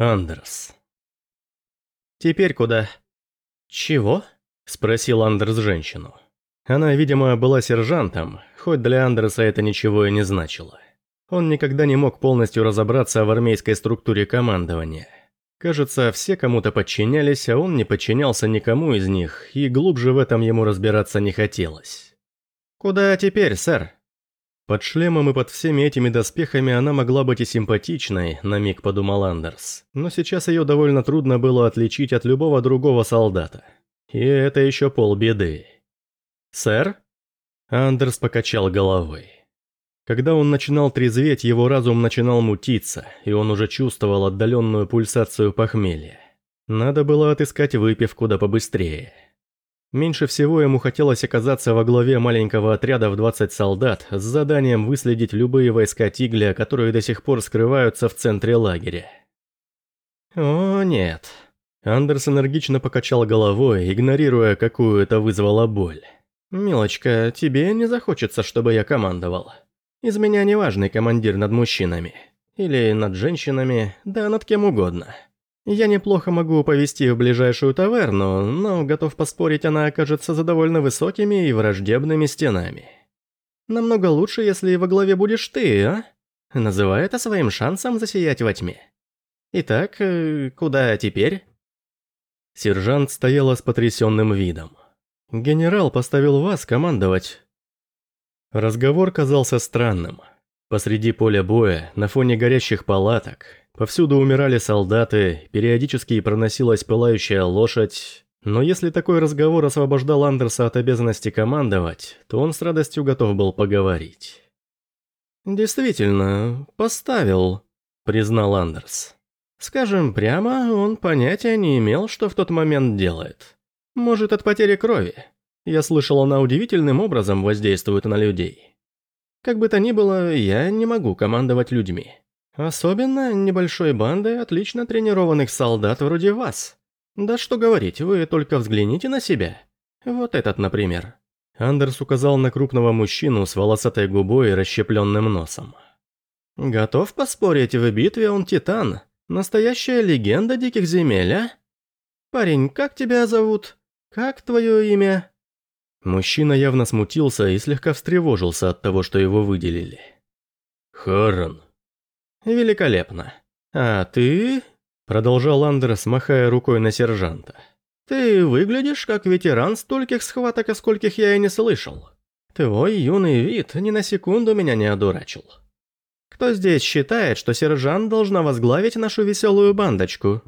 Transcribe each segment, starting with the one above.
Андерс. «Теперь куда?» «Чего?» – спросил Андерс женщину. Она, видимо, была сержантом, хоть для Андерса это ничего и не значило. Он никогда не мог полностью разобраться в армейской структуре командования. Кажется, все кому-то подчинялись, а он не подчинялся никому из них, и глубже в этом ему разбираться не хотелось. «Куда теперь, сэр?» Под шлемом и под всеми этими доспехами она могла быть и симпатичной, на миг подумал Андерс, но сейчас ее довольно трудно было отличить от любого другого солдата. И это еще полбеды. «Сэр?» Андерс покачал головой. Когда он начинал трезветь, его разум начинал мутиться, и он уже чувствовал отдаленную пульсацию похмелья. Надо было отыскать выпивку да побыстрее. Меньше всего ему хотелось оказаться во главе маленького отряда в 20 солдат с заданием выследить любые войска Тигля, которые до сих пор скрываются в центре лагеря. О, нет. Андерс энергично покачал головой, игнорируя, какую это вызвало боль. «Милочка, тебе не захочется, чтобы я командовал?» Из меня неважный командир над мужчинами. Или над женщинами, да над кем угодно. Я неплохо могу повести в ближайшую таверну, но готов поспорить, она окажется за довольно высокими и враждебными стенами. Намного лучше, если во главе будешь ты, а? Называй это своим шансом засиять во тьме. Итак, э, куда теперь? Сержант стояла с потрясенным видом. «Генерал поставил вас командовать. Разговор казался странным. Посреди поля боя, на фоне горящих палаток, повсюду умирали солдаты, периодически проносилась пылающая лошадь. Но если такой разговор освобождал Андерса от обязанности командовать, то он с радостью готов был поговорить. «Действительно, поставил», — признал Андерс. «Скажем прямо, он понятия не имел, что в тот момент делает. Может, от потери крови. Я слышал, она удивительным образом воздействует на людей. Как бы то ни было, я не могу командовать людьми. Особенно небольшой бандой отлично тренированных солдат вроде вас. Да что говорить, вы только взгляните на себя. Вот этот, например. Андерс указал на крупного мужчину с волосатой губой и расщепленным носом. «Готов поспорить, в битве он титан. Настоящая легенда диких земель, а? Парень, как тебя зовут? Как твое имя?» Мужчина явно смутился и слегка встревожился от того, что его выделили. «Харрон». «Великолепно. А ты...» Продолжал Андерс, махая рукой на сержанта. «Ты выглядишь как ветеран стольких схваток, о скольких я и не слышал. Твой юный вид ни на секунду меня не одурачил. Кто здесь считает, что сержант должна возглавить нашу веселую бандочку?»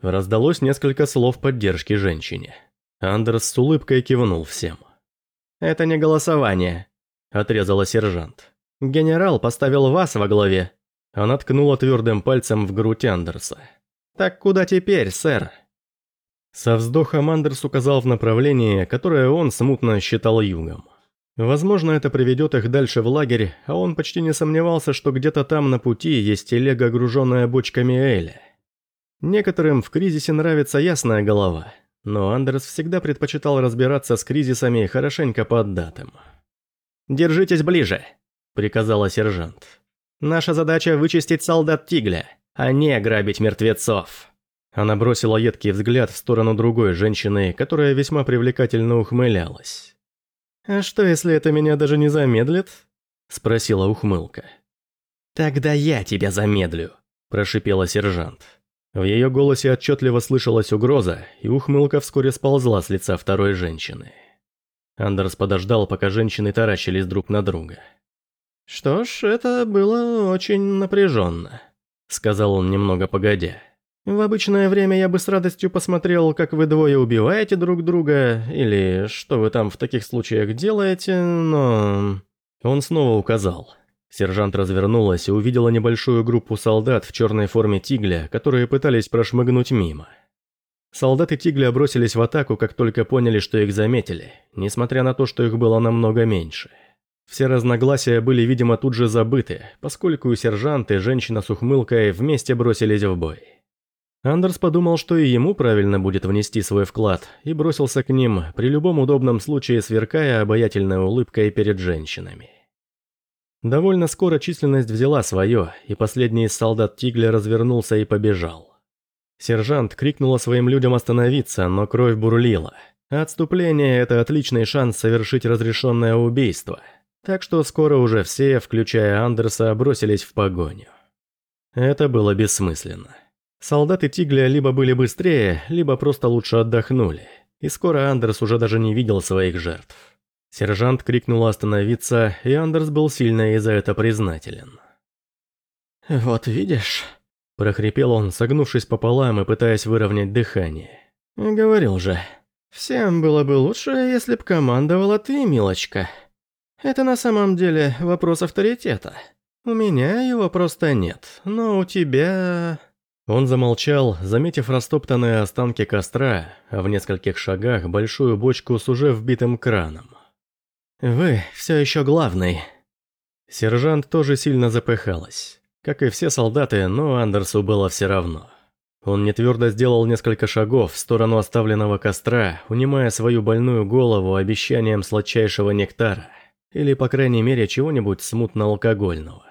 Раздалось несколько слов поддержки женщине. Андерс с улыбкой кивнул всем. «Это не голосование», – отрезала сержант. «Генерал поставил вас во главе». Она ткнула твердым пальцем в грудь Андерса. «Так куда теперь, сэр?» Со вздохом Андерс указал в направлении, которое он смутно считал югом. Возможно, это приведет их дальше в лагерь, а он почти не сомневался, что где-то там на пути есть телега, груженная бочками Эля. Некоторым в кризисе нравится ясная голова – но Андерс всегда предпочитал разбираться с кризисами хорошенько под датам. «Держитесь ближе», — приказала сержант. «Наша задача — вычистить солдат Тигля, а не грабить мертвецов». Она бросила едкий взгляд в сторону другой женщины, которая весьма привлекательно ухмылялась. «А что, если это меня даже не замедлит?» – спросила ухмылка. «Тогда я тебя замедлю», – прошипела сержант. В ее голосе отчетливо слышалась угроза, и ухмылка вскоре сползла с лица второй женщины. Андерс подождал, пока женщины таращились друг на друга. «Что ж, это было очень напряженно», — сказал он немного погодя. «В обычное время я бы с радостью посмотрел, как вы двое убиваете друг друга, или что вы там в таких случаях делаете, но...» Он снова указал. Сержант развернулась и увидела небольшую группу солдат в черной форме тигля, которые пытались прошмыгнуть мимо. Солдаты тигля бросились в атаку, как только поняли, что их заметили, несмотря на то, что их было намного меньше. Все разногласия были, видимо, тут же забыты, поскольку сержант и женщина с ухмылкой вместе бросились в бой. Андерс подумал, что и ему правильно будет внести свой вклад, и бросился к ним, при любом удобном случае сверкая обаятельной улыбкой перед женщинами. Довольно скоро численность взяла свое, и последний из солдат Тигля развернулся и побежал. Сержант крикнула своим людям остановиться, но кровь бурлила. Отступление – это отличный шанс совершить разрешенное убийство. Так что скоро уже все, включая Андерса, бросились в погоню. Это было бессмысленно. Солдаты Тигля либо были быстрее, либо просто лучше отдохнули. И скоро Андерс уже даже не видел своих жертв. Сержант крикнул остановиться, и Андерс был сильно и за это признателен. «Вот видишь», – прохрипел он, согнувшись пополам и пытаясь выровнять дыхание. «Говорил же, всем было бы лучше, если б командовала ты, милочка. Это на самом деле вопрос авторитета. У меня его просто нет, но у тебя...» Он замолчал, заметив растоптанные останки костра, а в нескольких шагах большую бочку с уже вбитым краном. «Вы все еще главный». Сержант тоже сильно запыхалась. Как и все солдаты, но Андерсу было все равно. Он нетвердо сделал несколько шагов в сторону оставленного костра, унимая свою больную голову обещанием сладчайшего нектара, или, по крайней мере, чего-нибудь смутно-алкогольного.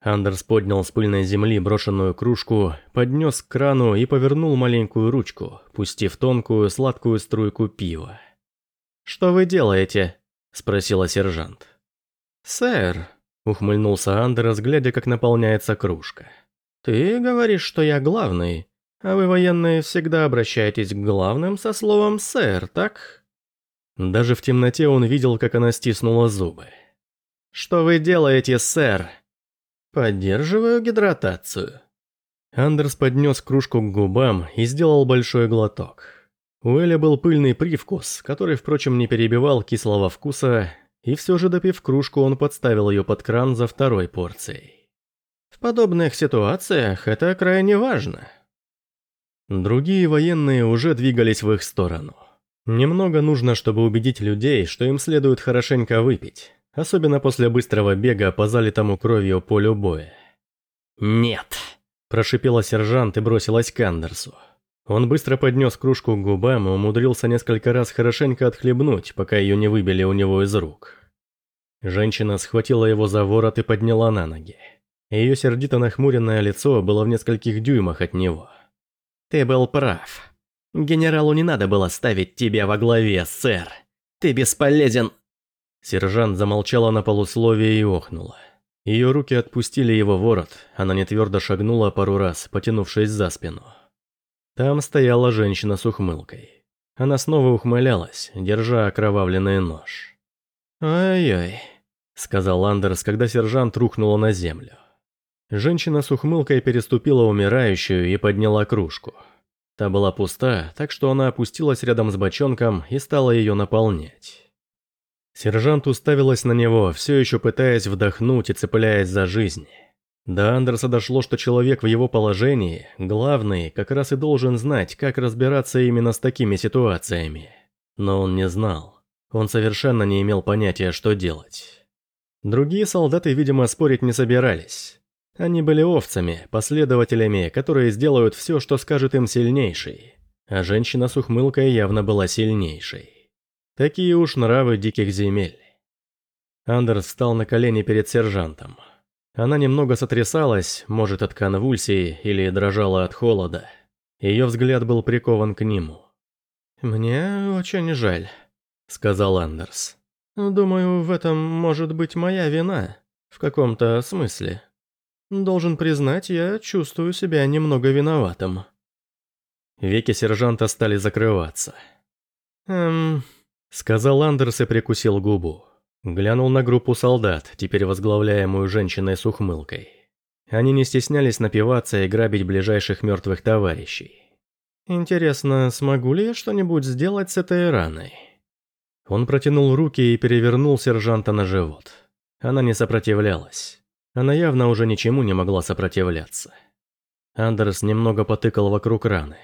Андерс поднял с пыльной земли брошенную кружку, поднес к крану и повернул маленькую ручку, пустив тонкую сладкую струйку пива. «Что вы делаете?» – спросила сержант. «Сэр», – ухмыльнулся Андерс, глядя, как наполняется кружка. «Ты говоришь, что я главный, а вы, военные, всегда обращаетесь к главным со словом «сэр», так?» Даже в темноте он видел, как она стиснула зубы. «Что вы делаете, сэр?» «Поддерживаю гидратацию». Андерс поднес кружку к губам и сделал большой глоток. У Эля был пыльный привкус, который, впрочем, не перебивал кислого вкуса, и все же допив кружку, он подставил ее под кран за второй порцией. В подобных ситуациях это крайне важно. Другие военные уже двигались в их сторону. Немного нужно, чтобы убедить людей, что им следует хорошенько выпить, особенно после быстрого бега по залитому кровью полю боя. «Нет!» – прошипела сержант и бросилась к Андерсу. Он быстро поднес кружку к губам и умудрился несколько раз хорошенько отхлебнуть, пока ее не выбили у него из рук. Женщина схватила его за ворот и подняла на ноги. Ее сердито нахмуренное лицо было в нескольких дюймах от него. «Ты был прав. Генералу не надо было ставить тебя во главе, сэр. Ты бесполезен...» Сержант замолчала на полусловие и охнула. Ее руки отпустили его ворот, она нетвердо шагнула пару раз, потянувшись за спину. Там стояла женщина с ухмылкой. Она снова ухмылялась, держа окровавленный нож. «Ай-ай», — сказал Андерс, когда сержант рухнула на землю. Женщина с ухмылкой переступила умирающую и подняла кружку. Та была пуста, так что она опустилась рядом с бочонком и стала ее наполнять. Сержант уставилась на него, все еще пытаясь вдохнуть и цепляясь за жизнь. До Андерса дошло, что человек в его положении, главный, как раз и должен знать, как разбираться именно с такими ситуациями. Но он не знал. Он совершенно не имел понятия, что делать. Другие солдаты, видимо, спорить не собирались. Они были овцами, последователями, которые сделают все, что скажет им сильнейший. А женщина с ухмылкой явно была сильнейшей. Такие уж нравы диких земель. Андерс встал на колени перед сержантом. Она немного сотрясалась, может от конвульсии или дрожала от холода. Ее взгляд был прикован к нему. «Мне очень жаль», — сказал Андерс. «Думаю, в этом может быть моя вина, в каком-то смысле. Должен признать, я чувствую себя немного виноватым». Веки сержанта стали закрываться. «Эм...» — сказал Андерс и прикусил губу. Глянул на группу солдат, теперь возглавляемую женщиной с ухмылкой. Они не стеснялись напиваться и грабить ближайших мертвых товарищей. «Интересно, смогу ли я что-нибудь сделать с этой раной?» Он протянул руки и перевернул сержанта на живот. Она не сопротивлялась. Она явно уже ничему не могла сопротивляться. Андерс немного потыкал вокруг раны.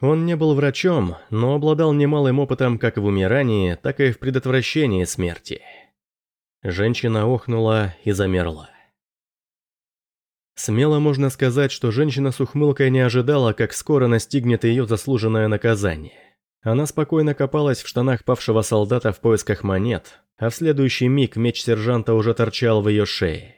Он не был врачом, но обладал немалым опытом как в умирании, так и в предотвращении смерти. Женщина охнула и замерла. Смело можно сказать, что женщина с ухмылкой не ожидала, как скоро настигнет ее заслуженное наказание. Она спокойно копалась в штанах павшего солдата в поисках монет, а в следующий миг меч сержанта уже торчал в ее шее.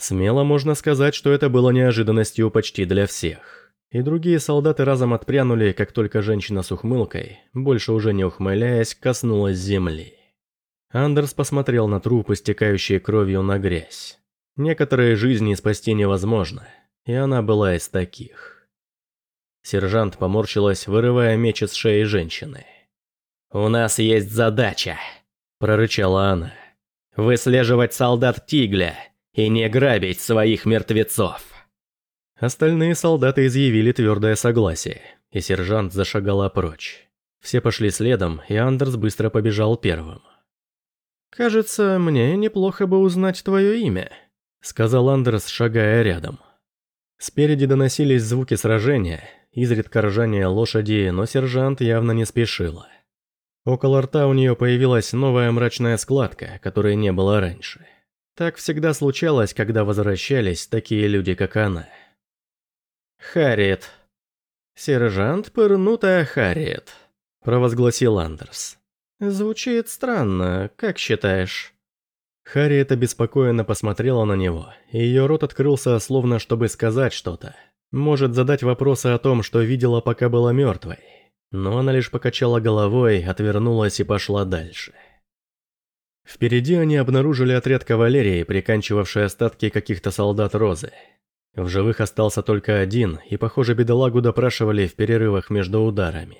Смело можно сказать, что это было неожиданностью почти для всех. И другие солдаты разом отпрянули, как только женщина с ухмылкой, больше уже не ухмыляясь, коснулась земли. Андерс посмотрел на труп, истекающие кровью на грязь. Некоторые жизни спасти невозможно, и она была из таких. Сержант поморщилась, вырывая меч из шеи женщины. «У нас есть задача», – прорычала она. «Выслеживать солдат Тигля и не грабить своих мертвецов». Остальные солдаты изъявили твердое согласие, и сержант зашагала прочь. Все пошли следом, и Андерс быстро побежал первым. «Кажется, мне неплохо бы узнать твое имя», — сказал Андерс, шагая рядом. Спереди доносились звуки сражения, изредка ржание лошади, но сержант явно не спешила. Около рта у нее появилась новая мрачная складка, которой не было раньше. Так всегда случалось, когда возвращались такие люди, как она. «Харриет». «Сержант пырнутая Харриет», – провозгласил Андерс. «Звучит странно, как считаешь?» Харриет обеспокоенно посмотрела на него, и ее рот открылся, словно чтобы сказать что-то. Может задать вопросы о том, что видела, пока была мертвой. Но она лишь покачала головой, отвернулась и пошла дальше. Впереди они обнаружили отряд кавалерии, приканчивавший остатки каких-то солдат Розы. В живых остался только один, и, похоже, бедолагу допрашивали в перерывах между ударами.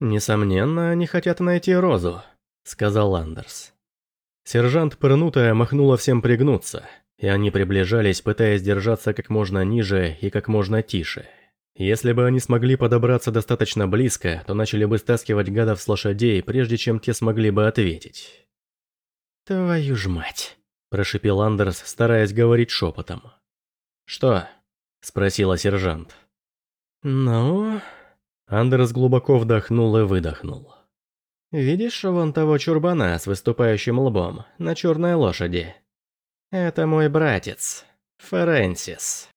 «Несомненно, они хотят найти Розу», — сказал Андерс. Сержант Пырнутая махнула всем пригнуться, и они приближались, пытаясь держаться как можно ниже и как можно тише. Если бы они смогли подобраться достаточно близко, то начали бы стаскивать гадов с лошадей, прежде чем те смогли бы ответить. «Твою ж мать!» – прошипел Андерс, стараясь говорить шепотом. «Что?» – спросила сержант. «Ну...» Андерс глубоко вдохнул и выдохнул. «Видишь вон того чурбана с выступающим лбом на черной лошади? Это мой братец, Ференсис».